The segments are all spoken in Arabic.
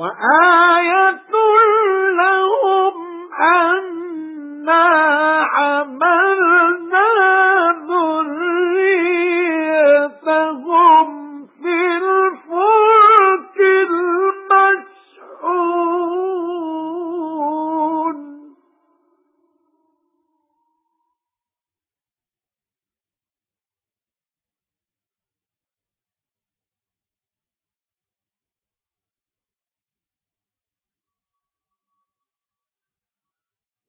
وآية لهم أنا حملنا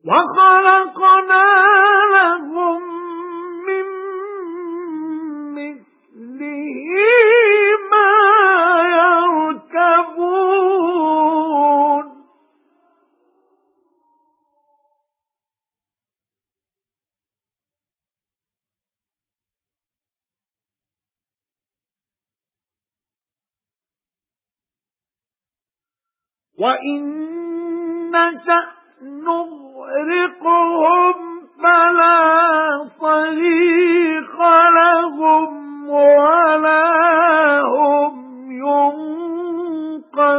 وَخَلَقْنَا لَهُم مِّن مِّثْلِهِ مَا يَرْكَبُونَ. وَإِن نَّشَأْ نُغْرِقْهُمْ فَلَا صَرِيخَ لَهُمْ وَلَا هُمْ يُنقَذُونَ.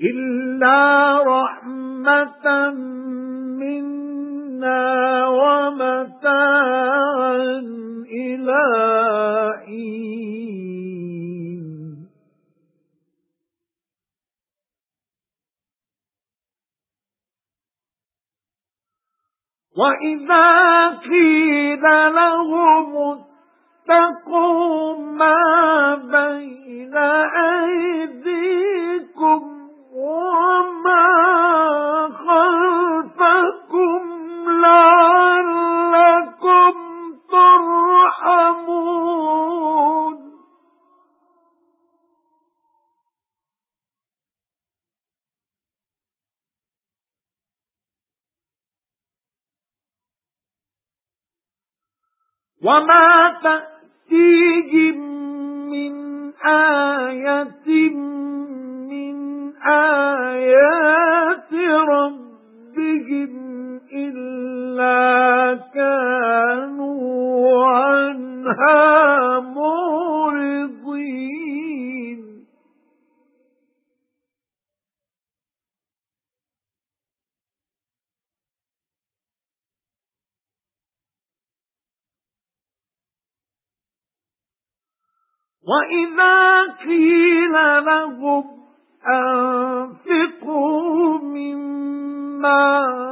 إِلَّا رَحْمَةً وَإِذَا قِيلَ لَهُمُ اتَّقُوا مَا وَمَا تَأْتِيهِم مِّنْ آيَةٍ مِّنْ آيَاتِ رَبِّهِمْ إِلَّا وَإِذَا قِيلَ لَهُمْ أَنفِقُوا مِمَّا